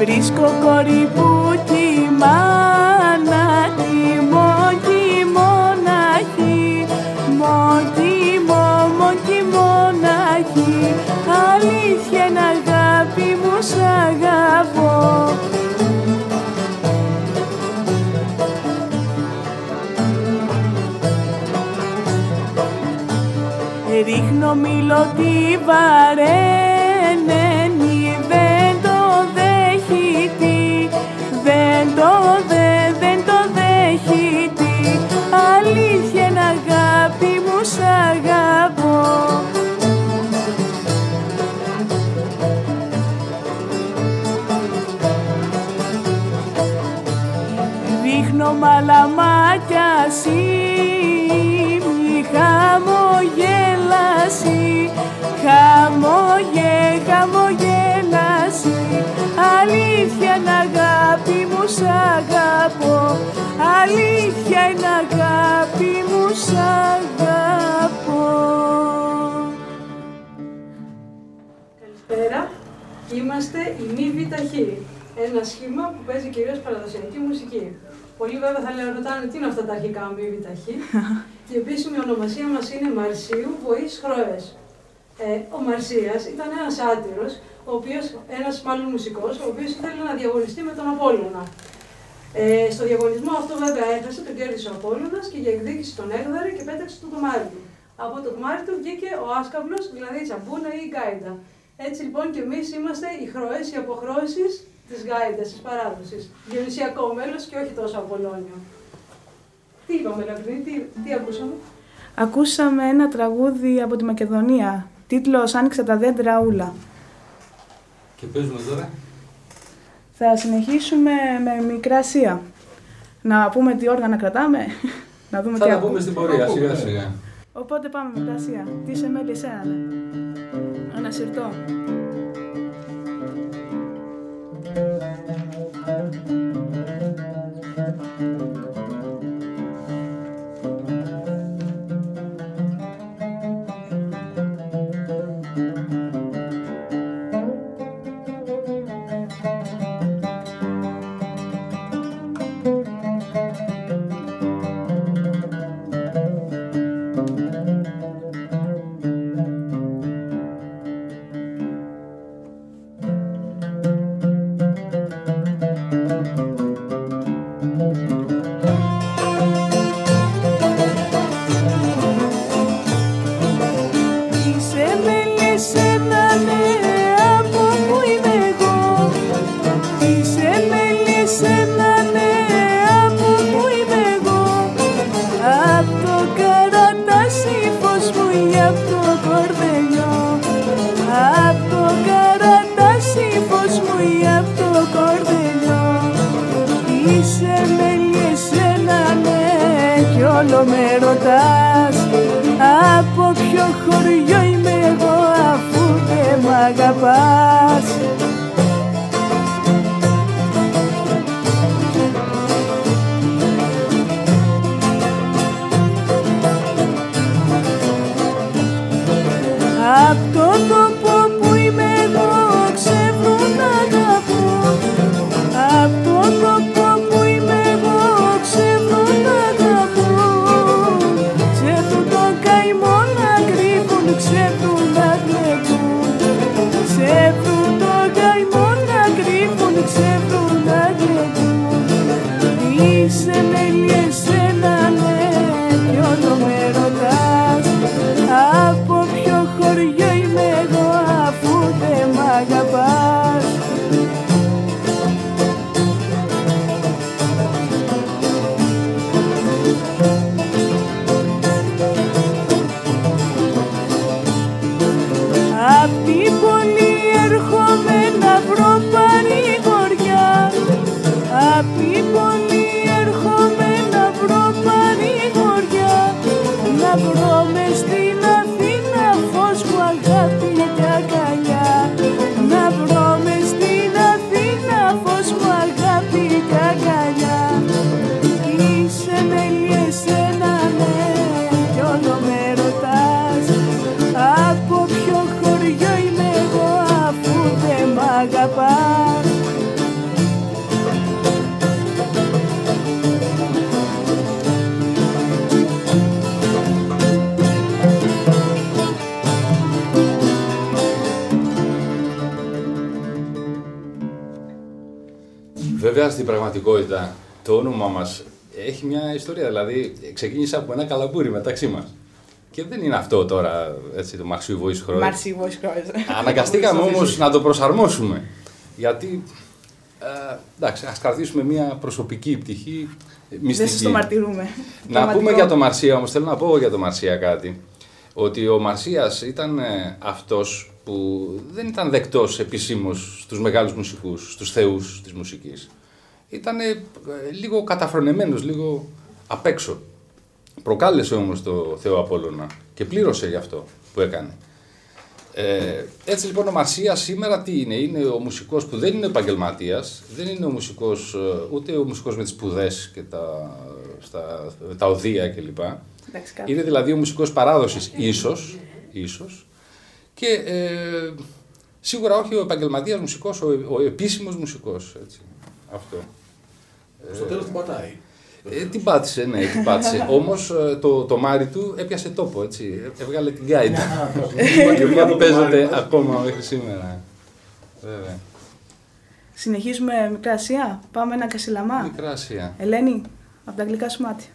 Βρίσκω κορί που κοιμάνα κοιμώ κι μοναχή Μω κοιμώ, μω κι μοναχή Αλήθεια είναι αγάπη μου σ' αγαπώ. Ρίχνω μήλο τη βαρένενη μαλαμάκια σήμη χαμογέλαση Χαμογε, χαμογέλαση Αλήθεια είναι αγάπη μου σ' αγαπώ Αλήθεια είναι αγάπη μου σ' αγαπώ Καλησπέρα. Είμαστε η μη βιταχή. Ένα σχήμα που παίζει κυρίως παραδοσιακή μουσική. Πολλοί βέβαια θα λένε ρωτάνε τι είναι αυτά τα αρχικά μι βήτα χι. Η επίσημη ονομασία μας είναι Μαρσύου Βοής Χρόες. Ε, ο Μαρσύας ήταν ένας σάτυρος, ο οποίος, ένας μάλλον μουσικός, ο οποίος ήθελε να διαγωνιστεί με τον Απόλλωνα. Ε, στο διαγωνισμό αυτό βέβαια έχασε, τον κέρδισε ο Απόλλωνας και για εκδίκηση τον έγδαρε και πέταξε το τομάρι του. Από το τομάρι του βγήκε ο άσκαυλος, δηλαδή η τσαμπούνα ή η γκάιντα. Έτσι λοιπόν και εμείς είμαστε οι χρόες, οι αποχρώσεις της γκάιντας, της παράδοσης. Διονυσιακό μέλος και όχι τόσο Απολλώνιο. Τι είπαμε, Λαμπρινή, τι, τι ακούσαμε; Ακούσαμε ένα τραγούδι από τη Μακεδονία, τίτλος «Άνοιξα τα δέντρα ούλα». Και παίζουμε τώρα. Θα συνεχίσουμε με Μικρά Ασία. Να πούμε τι όργανα κρατάμε, να δούμε Θα τι τα ακούμε. πούμε στην πορεία, σιγά σιγά. Οπότε πάμε μικρά ασία. Τι σε μέλη εσένα, ναι. Μου ή απ' το κορδελιό. Απ' το καρατάσι φως μου ή απ' το κορδελιό. Είσαι μέλη εσένα, ναι, κι όλο με ρωτάς Από ποιο χωριό είμαι εγώ αφού δεν μ' αγαπάς το όνομα μας έχει μια ιστορία. Δηλαδή ξεκίνησε από ένα καλαμπούρι μεταξύ μας. Και δεν είναι αυτό τώρα έτσι, το Μαρσίου Voice Croix. Μάρσι Voice Croix. Αναγκαστήκαμε όμως να το προσαρμόσουμε. Γιατί, ε, εντάξει, ας κρατήσουμε μια προσωπική πτυχή ε, μυστική. Δεν σας το μαρτυρούμε. Να Πραγματικό. πούμε για το Μαρσία όμως, θέλω να πω για το Μαρσία κάτι. Ότι ο Μαρσίας ήταν ε, αυτός που δεν ήταν δεκτός επισήμως στους μεγάλους μουσικούς, στους θεούς της μουσικής. Ήταν λίγο καταφρονεμένος, λίγο απ' έξω. Προκάλεσε όμως το Θεό Απόλλωνα και πλήρωσε γι' αυτό που έκανε. Ε, έτσι λοιπόν ο Μαρσίας σήμερα τι είναι, είναι ο μουσικός που δεν είναι επαγγελματία, δεν είναι ο μουσικός, ε, ούτε ο μουσικός με τις σπουδές και τα, στα, τα οδεία κλπ. Εντάξει, κάτι. Είναι δηλαδή ο μουσικός παράδοσης ίσως, ίσως και ε, σίγουρα όχι ο επαγγελματίας μουσικός, ο, ο επίσημος μουσικός. Έτσι, αυτό. Στο τέλος την πατάει. Ε, την πάτησε, ναι, την πάτησε. Όμως το, το μάρι του έπιασε τόπο, έτσι. Έβγαλε την γκάιτα. Η οποία παίζεται ακόμα μέχρι σήμερα. Βέβαια. Συνεχίζουμε μικρά Ασία. Πάμε ένα κασιλαμά. Μικρά Ασία. Ελένη, από τα αγγλικά σου μάτια.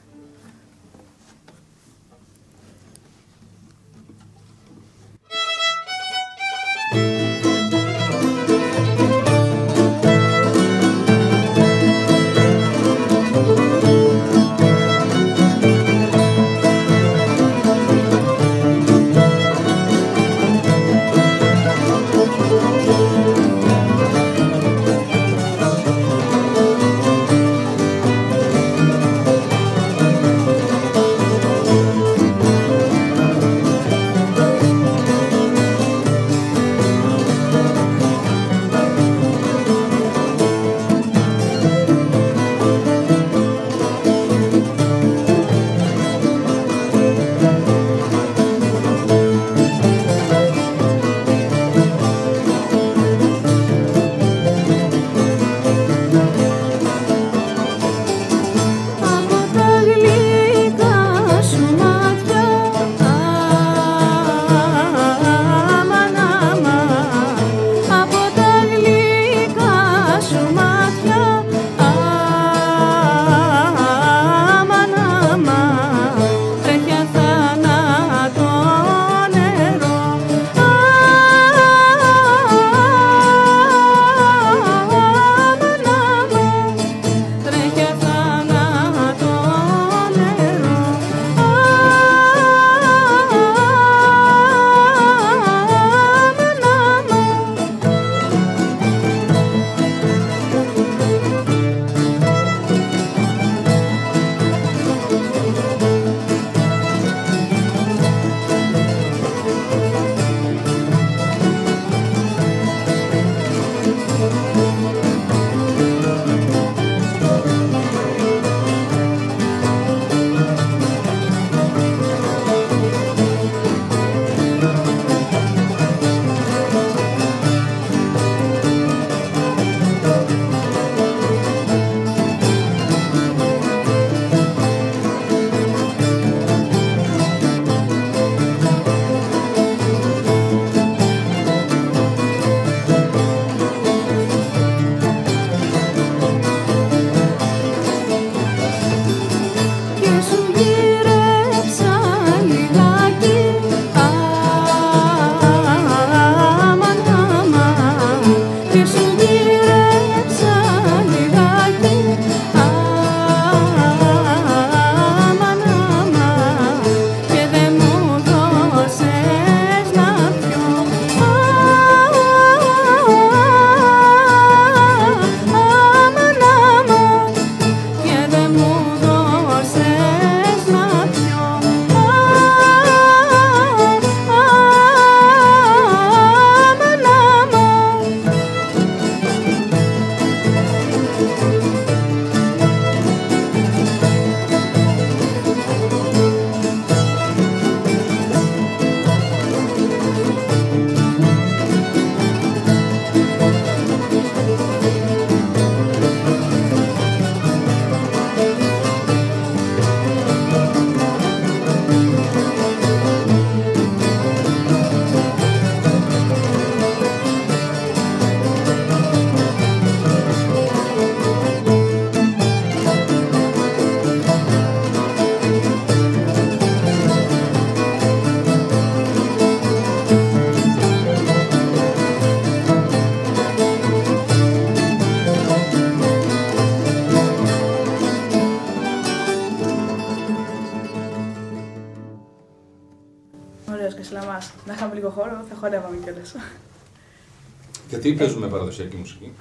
Γιατί παίζουμε παραδοσιακή μουσική;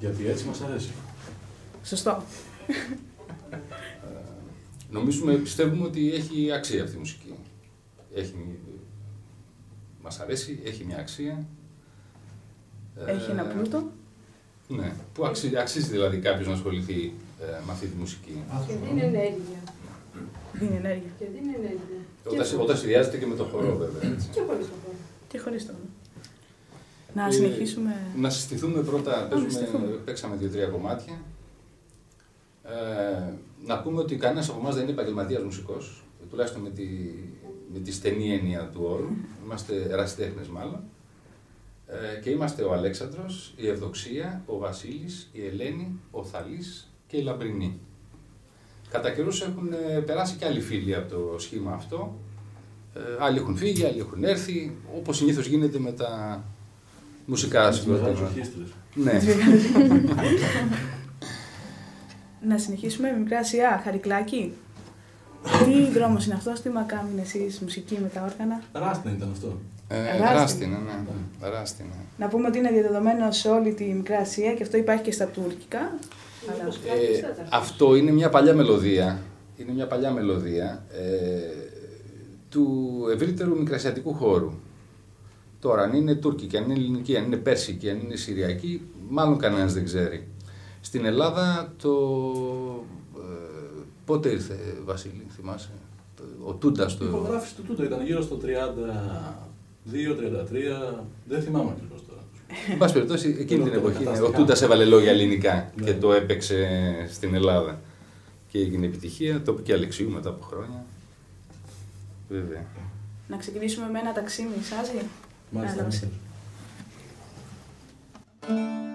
Γιατί έτσι μας αρέσει. Σωστό. Νομίζουμε, πιστεύουμε ότι έχει αξία αυτή η μουσική. Έχει, μας αρέσει, έχει μια αξία. Έχει ένα Ε, πλούτο. Ναι, που αξίζει, αξίζει δηλαδή κάποιος να ασχοληθεί ε, με αυτή τη μουσική. Και δίνει ενέργεια. Δίνει ενέργεια. Και δίνει ενέργεια. Όταν, Και- όταν συνδυάζεται και με το χορό, βέβαια. Έτσι. Και χωρίς το χώρο. Και χωρίς το. Να Ε, συνεχίσουμε. Να συστηθούμε πρώτα, να παίζουμε, συστηθούμε. παίξαμε δύο-τρία κομμάτια. Ε, να πούμε ότι κανένας από εμάς δεν είναι επαγγελματίας μουσικός, τουλάχιστον με τη, με τη στενή έννοια του όρου. Είμαστε ερασιτέχνες μάλλον. Ε, και είμαστε ο Αλέξανδρος, η Ευδοξία, ο Βασίλης, η Ελένη, ο Θαλής και η Λαμπρινή. Κατά καιρούς έχουν ε, περάσει και άλλοι φίλοι από το σχήμα αυτό. Ε, άλλοι έχουν φύγει, άλλοι έχουν έρθει, όπως συνήθως γίνεται με τα μουσικά Τις μεγάλες συγκροτήματα. ορχήστρες. Ναι. να συνεχίσουμε με μικρά σειρά. Χαρικλάκι. τι δρόμος είναι αυτός, τι μακάμι είναι εσείς, μουσική με τα όργανα; Ράστιν ήταν αυτό. Ε, Ράστινα. Ράστινα, ναι. Ράστινα. Να πούμε ότι είναι διαδεδομένο σε όλη τη Μικρά Ασία και αυτό υπάρχει και στα τουρκικά. Αλλά Μήπως Ε, κάθεστε τα αρχίσουμε. αυτό είναι μια παλιά μελωδία. Είναι μια παλιά μελωδία ε, του ευρύτερου μικρασιατικού χώρου. Τώρα, αν είναι τουρκική, αν είναι ελληνική, αν είναι πέρσικη, αν είναι συριακή, μάλλον κανένας δεν ξέρει. Στην Ελλάδα το... Ε, πότε ήρθε, Βασίλη, θυμάσαι; Το, ο Τούντας Η το... υπογράφηση του τούτο ήταν γύρω στο 32-33. Δεν θυμάμαι ακριβώς τώρα. Εν πάση περιπτώσει, εκείνη την Τότε εποχή ναι, ο καταστικά. Τούντας έβαλε λόγια ελληνικά Ναι. και το έπαιξε στην Ελλάδα. Και έγινε επιτυχία, το είπε και Αλεξίου μετά από χρόνια. Βέβαια. να ξεκινήσουμε με ένα ταξί, μισάζει. Merhaba. Merhaba.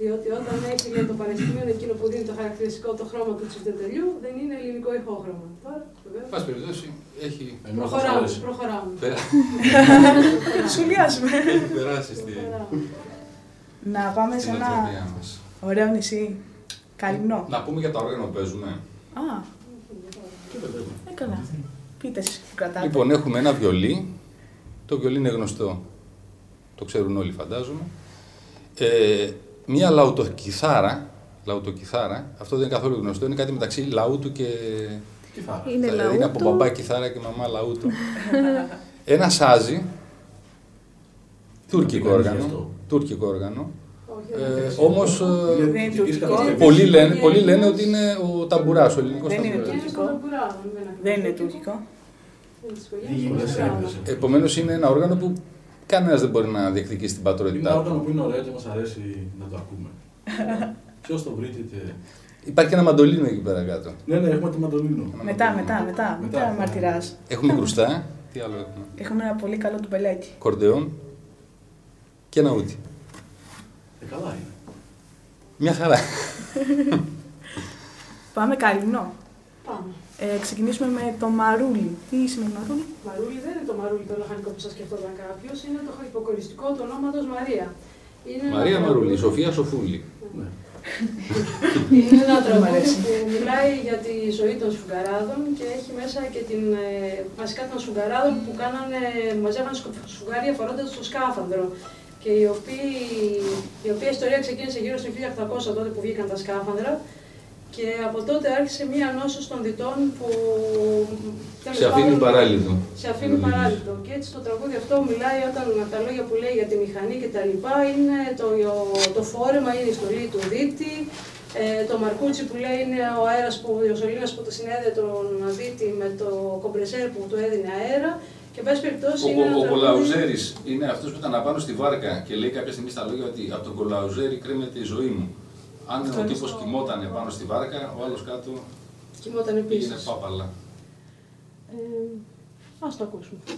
Διότι όταν έχει λέει, το πανεπιστήμιο εκείνο που δίνει το χαρακτηριστικό το χρώμα του τσιφτετελιού, δεν είναι ελληνικό ηχόχρωμα. Τώρα, βεβαίως, Εν πάση περιπτώσει, έχει Ενώ θα σας προχωράμε, αρέσει. προχωράμε. πέρα- Σχολιάζουμε. έχει περάσει στη προχωράμε. Να πάμε σε στην ένα οτροπία μας. ωραίο νησί. Καλυμνό. Να πούμε για τα όργανα που παίζουμε. Α, Και βέβαια. έκανα. Πείτε εσείς που κρατάτε. Λοιπόν, έχουμε ένα βιολί. Το βιολί είναι γνωστό. Το ξέρουν όλοι, φαντάζομαι. Ε, μία λαουτοκιθάρα. Λαουτοκιθάρα. Αυτό δεν είναι καθόλου γνωστό. Είναι κάτι μεταξύ λαούτου και. Κιθάρα. Είναι θα- είναι από λαούτο. μπαμπά κιθάρα και μαμά λαούτο. ένα σάζι. Τουρκικό Δεν είναι όργανο. αυτό. Τουρκικό όργανο. Όχι, Ε, δεν Όμως. Είναι Δεν είναι τουρκικής τουρκικό. κατασκευής. πολλοί, λένε, πολλοί λένε ότι είναι ο ταμπουράς, ο ελληνικός Δεν είναι ταμπουράς. είναι στο Ταμπουράνο, δεν είναι Δεν είναι ακριβώς. τουρκικό. Είναι της οικογένειας Έχει του πολλές Ταμπουράνο. έγκρες. Επομένως είναι ένα όργανο που κανένας δεν μπορεί να διεκδικήσει την Είναι ένα πατρότητά του. όργανο που είναι ωραίο και μας αρέσει να το ακούμε. Ποιος το βρείτε και... Υπάρχει και ένα μαντολίνο εκεί πέρα κάτω. Ναι, ναι, έχουμε τη μαντολίνο. Μετά, μετά, μετά. Μετά. Μετά μαρτυράς. Έχουμε κρουστά. Τι άλλο έχουμε; Έχουμε ένα πολύ καλό τουμπελέκι. Κορντεόν και ένα ούτι. Ε, καλά είναι. Μια χαρά. Πάμε καλυμνό. Πάμε. Ε, ξεκινήσουμε με το μαρούλι. Τι σημαίνει μαρούλι; Μαρούλι δεν είναι το μαρούλι το λαχανικό που σας σκεφτόταν κάποιος, είναι το υποκοριστικό του ονόματος Μαρία. Είναι ένα Μαρία τραγούδι- Μαρούλη, Σοφία Σοφούλη. Ναι. Είναι ένα Μ' τραγούδι αρέσει. που μιλάει για τη ζωή των σφουγγαράδων και έχει μέσα και την, ε, βασικά των σφουγγαράδων που κάνανε, μαζεύαν σκου- σφουγγάρια φορώντας το σκάφανδρο. Και η οποία, η οποία ιστορία ξεκίνησε γύρω στο 1800 τότε που βγήκαν τα σκάφανδρα και από τότε άρχισε μία νόσος των διτών που τέλος Σε αφήνει πάντων, παράλυτο. σε αφήνει παράλυτο. Και έτσι το τραγούδι αυτό μιλάει όταν τα λόγια που λέει για τη μηχανή και τα λοιπά είναι το, το φόρεμα, είναι η στολή του δίτη, ε, το μαρκούτσι που λέει είναι ο αέρας που, ο σωλήνας που το συνέδεε τον δίτη με το κομπρεσέρ που του έδινε αέρα. Και πάση περιπτώσει είναι ένα Ο, ο τραγούδι- Κολαουζέρης είναι αυτός που ήταν απάνω στη βάρκα και λέει κάποια στιγμή στα λόγια ότι από τον Κολαουζέρη κρέμεται η ζωή μου. Αν ο τύπος κοιμόταν πάνω στη βάρκα, ο άλλος κάτω Κοιμόταν πήγαινε επίσης. πάπαλα. Ε, ας το ακούσουμε. Μη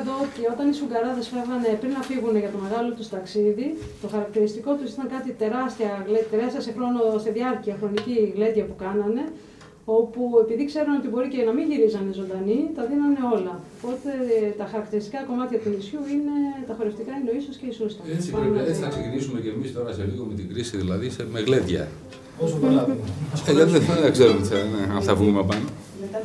Να πω εδώ ότι όταν οι Σουγκαράδες φεύγανε πριν να φύγουν για το μεγάλο τους ταξίδι, το χαρακτηριστικό τους ήταν κάτι τεράστια, γλέ- τεράστια σε, χρόνο, σε διάρκεια χρονική γλέντια που κάνανε, όπου επειδή ξέρουν ότι μπορεί και να μην γυρίζανε ζωντανοί, τα δίνανε όλα. Οπότε ε, τα χαρακτηριστικά κομμάτια του νησιού είναι τα χορευτικά είναι ο ίσος και η σούστα. Έτσι, Πάμε πρέπει, να έτσι θα δούμε. ξεκινήσουμε και εμείς τώρα σε λίγο με την κρίση, δηλαδή σε, με γλέντια. Όσο προλάβουμε. Ε, γιατί δεν, δεν ξέρουμε τι θα, ναι, αν θα βγούμε πάνω. Μετά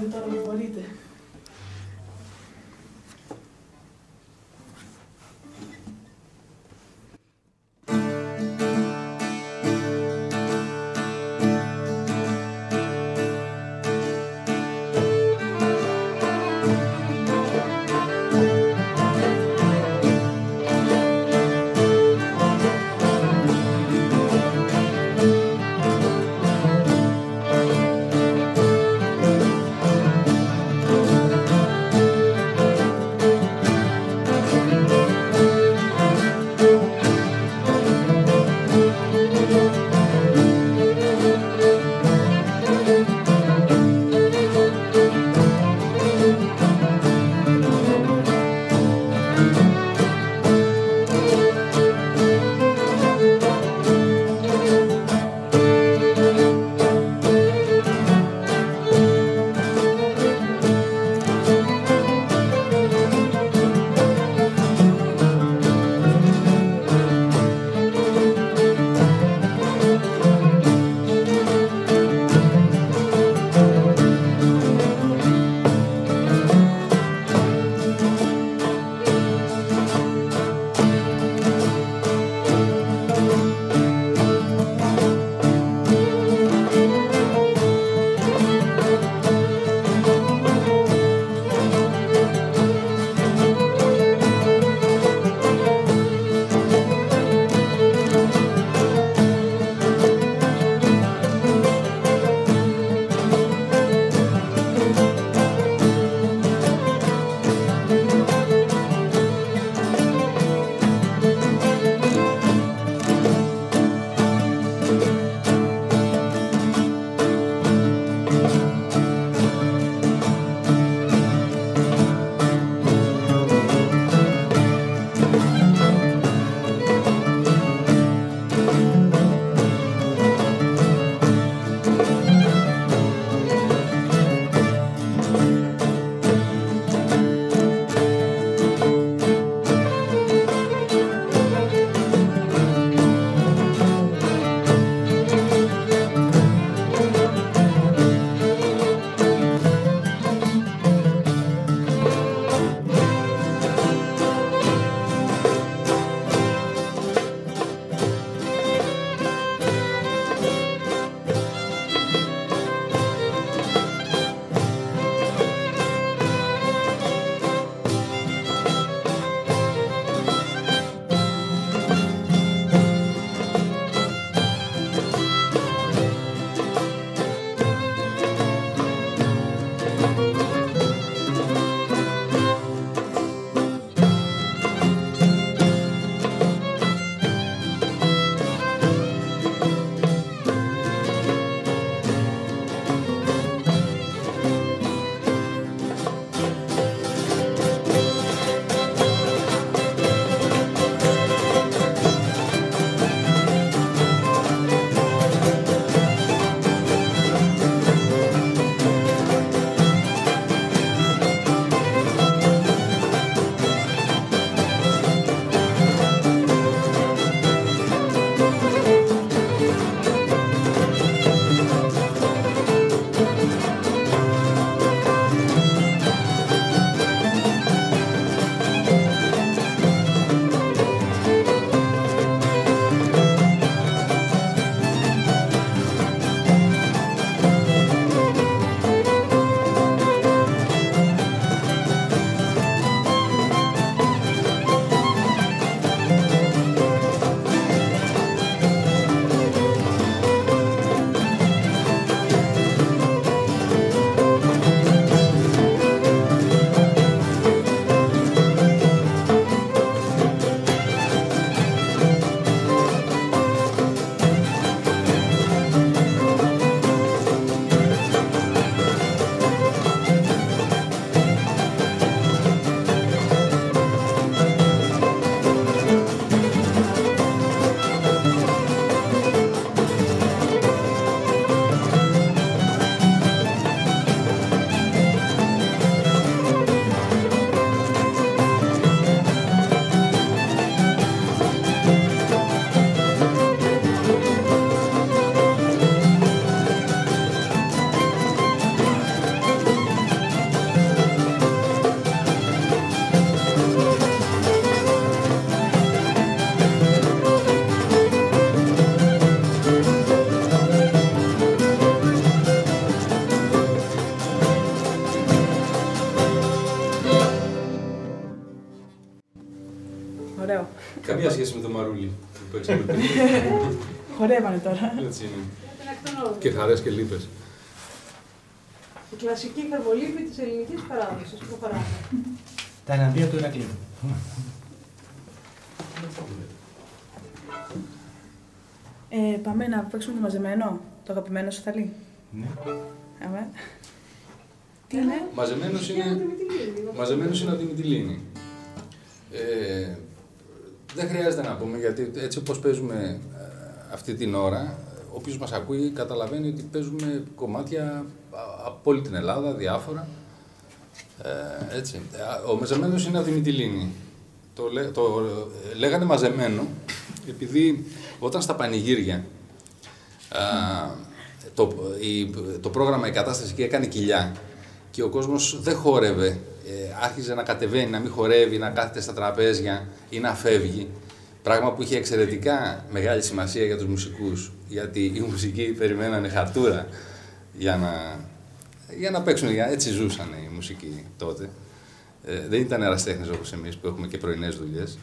Χορεύανε τώρα. Έτσι είναι. Ήταν εκ των όρων. Και χαρές και λύπες. Η κλασική καρβολύπη της ελληνικής παράδοσης. Προχωράμε. Τα εναντία του Ηρακλείου. Ε, πάμε να παίξουμε το μαζεμένο, το αγαπημένο σου θαλί. Ναι. Αμέ. Τι είναι; Μαζεμένος Και από είναι, τη Μυτιλίνη. μαζεμένος είναι από τη Μυτιλίνη. Ε, δεν χρειάζεται να πούμε, γιατί έτσι όπως παίζουμε ε, αυτή την ώρα, όποιος μας ακούει καταλαβαίνει ότι παίζουμε κομμάτια α- από όλη την Ελλάδα, διάφορα. Ε, έτσι. Ε, Ο μαζεμένος είναι από τη Μυτιλίνη. Το, λέ- το ε, λέγανε μαζεμένο, επειδή όταν στα πανηγύρια α, το, η- το πρόγραμμα, η κατάσταση εκεί έκανε κοιλιά και ο κόσμος δεν χόρευε, ε, άρχιζε να κατεβαίνει, να μην χορεύει, να κάθεται στα τραπέζια ή να φεύγει. Πράγμα που είχε εξαιρετικά μεγάλη σημασία για τους μουσικούς, γιατί οι μουσικοί περιμένανε χαρτούρα για να, για να παίξουν, για, έτσι ζούσαν οι μουσικοί τότε. Ε, δεν ήταν εραστέχνες όπως εμείς που έχουμε και πρωινές δουλειές.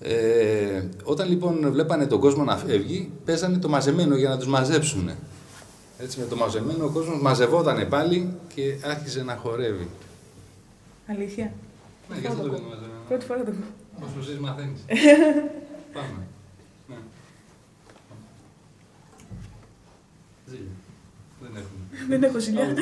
Ε, όταν λοιπόν βλέπανε τον κόσμο να φεύγει, παίζανε το μαζεμένο για να τους μαζέψουν. Έτσι με το μαζεμένο ο κόσμος μαζευόταν πάλι και άρχιζε να χορεύει. Αλήθεια. Ναι, γι' αυτό το λένε μαζεμένο. Πρώτη φορά το ακούω. Όπως εσείς μαθαίνεις. Πάμε. Ναι. Ζήλια. Δεν έχουμε. Δεν έχω ζηλιά.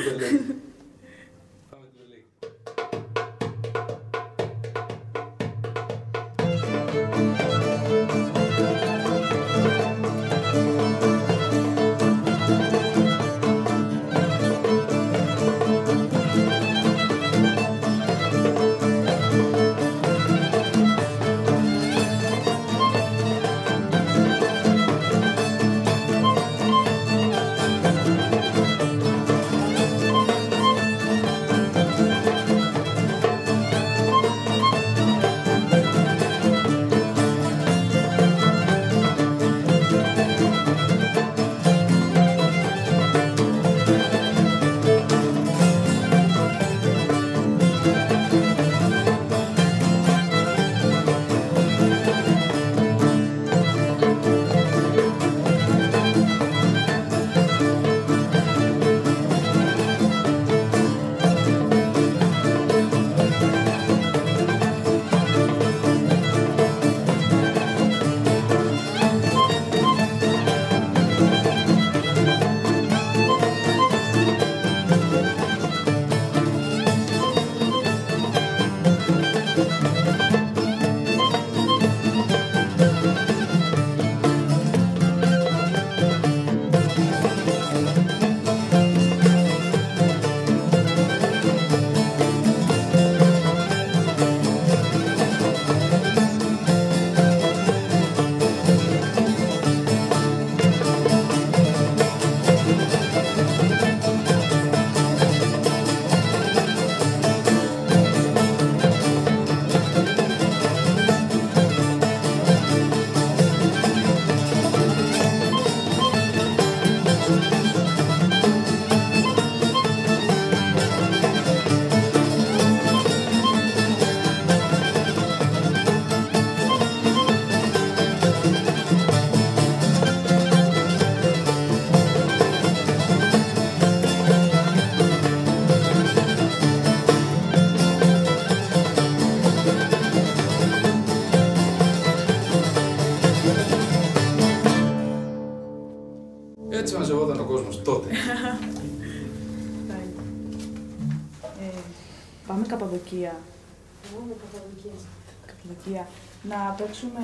Καπαδοκία. Να παίξουμε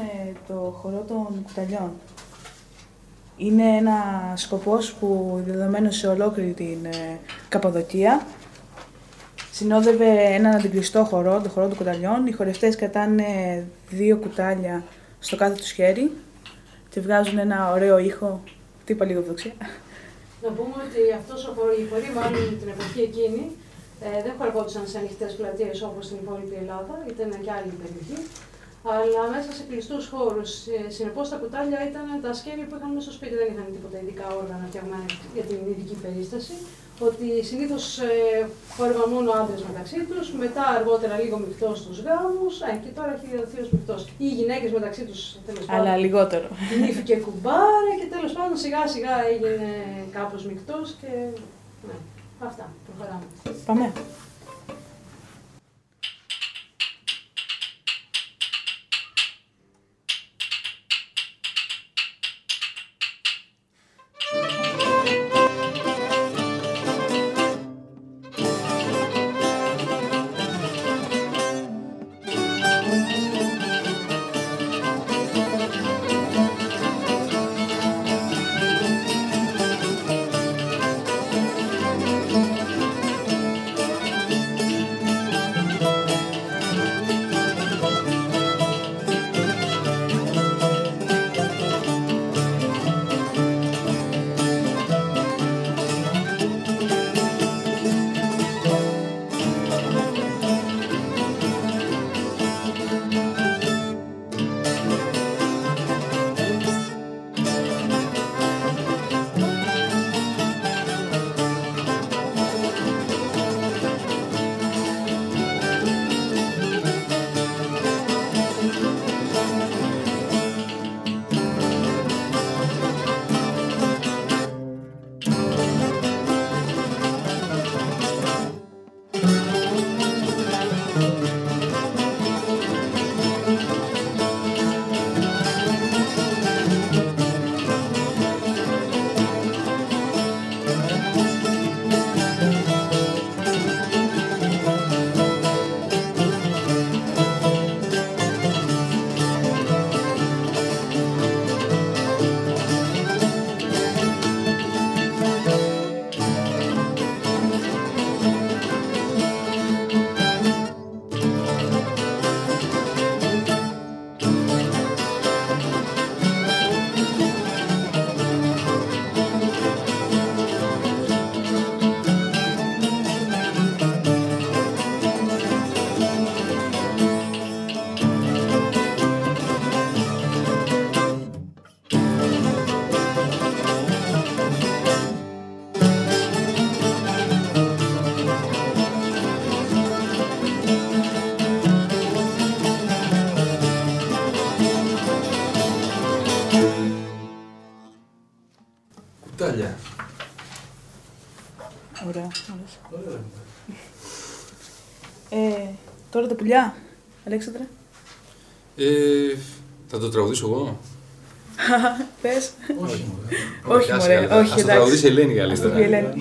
το χορό των κουταλιών. Είναι ένα σκοπός που δεδομένο σε ολόκληρη την ε, Καπαδοκία. Συνόδευε έναν αντικλειστό χορό, το χορό των κουταλιών. Οι χορευτές κρατάνε δύο κουτάλια στο κάθε τους χέρι και βγάζουν ένα ωραίο ήχο. Τι είπα λίγο δοξία. Να πούμε ότι αυτός ο χορός, οι χοροί μάλλον την εποχή εκείνη, ε, δεν χορευόντουσαν σε ανοιχτές πλατείες όπως στην υπόλοιπη Ελλάδα, ήταν και άλλη περιοχή. αλλά μέσα σε κλειστούς χώρους. Συνεπώς τα κουτάλια ήταν τα σκεύη που είχαν μέσα στο σπίτι, δεν είχαν τίποτα ειδικά όργανα φτιαγμένα για την ειδική περίσταση. Ότι συνήθως ε, χόρευαν μόνο άντρες μεταξύ τους, μετά αργότερα λίγο μεικτός στους γάμους, ε, και τώρα έχει διαδοθεί ω μεικτός. Ή οι γυναίκες μεταξύ τους τέλος πάντων. Αλλά λιγότερο. Νύφη και κουμπάρα και τέλος πάντων σιγά σιγά έγινε κάπως μεικτός και. Ναι, αυτά. Προχωράμε. Πάμε. Πουλιά, Αλέξανδρε; Ε, θα το τραγουδήσω εγώ. Πες. Όχι, μωρέ. Όχι, άσε μωρέ, καλύτερα. όχι, Ας το εντάξει. τραγουδήσει η Ελένη Ας το καλύτερα.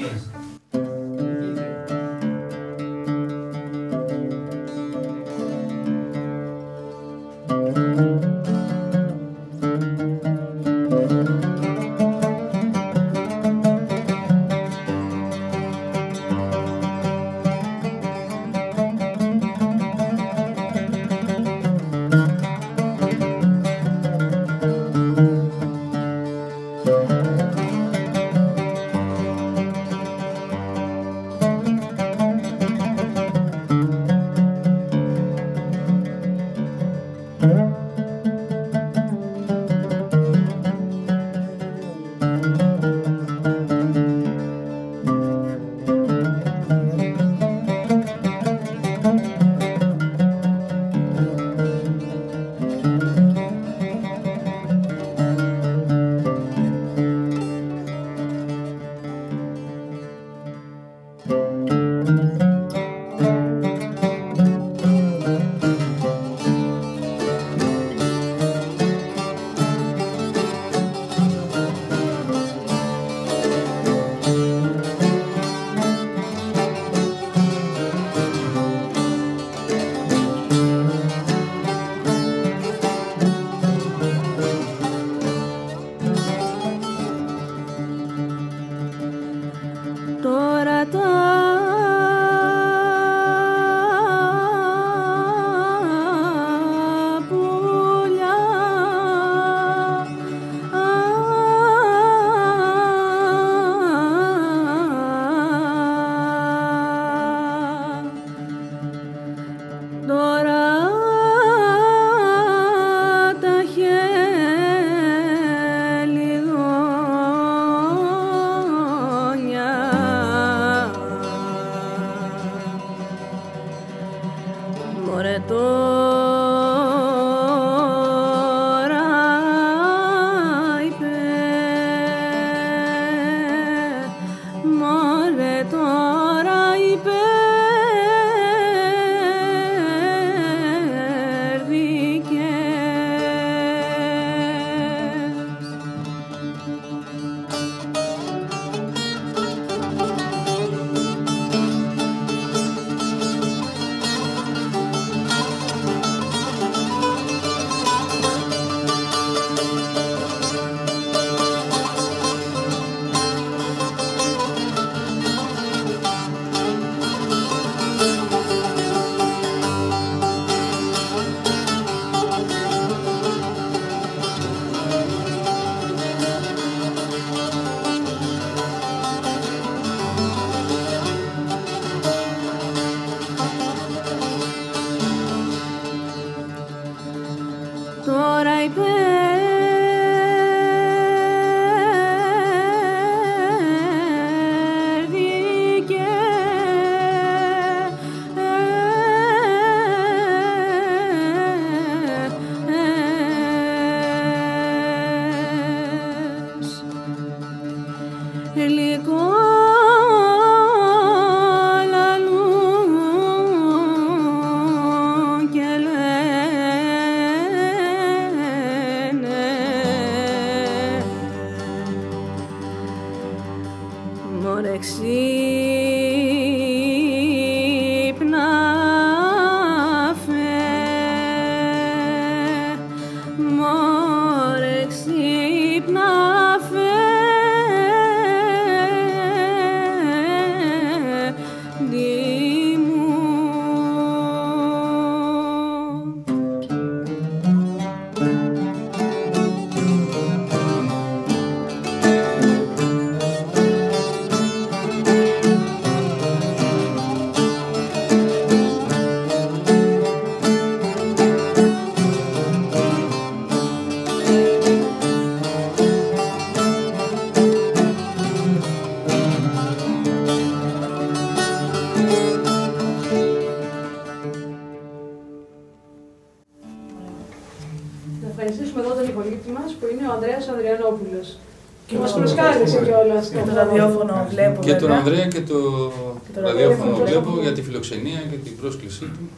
Monarch Sea.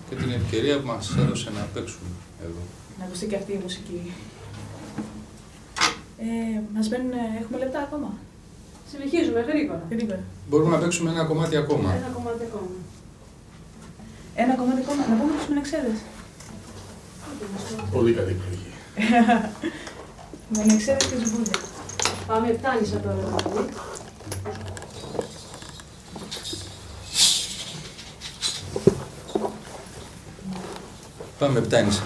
και την ευκαιρία που μας έδωσε να παίξουμε εδώ. Να ακουστεί και αυτή η μουσική. Ε, μας μπαίνουν, έχουμε λεπτά ακόμα; Συνεχίζουμε γρήγορα. γρήγορα. Μπορούμε να παίξουμε ένα κομμάτι ακόμα. Ένα κομμάτι ακόμα. Ένα κομμάτι ακόμα. Να πούμε τους Μενεξέδες. Πολύ καλή επιλογή. Μενεξέδες και Ζουμπούλια. Πάμε, φτάνησα τώρα. πάμε από τένις.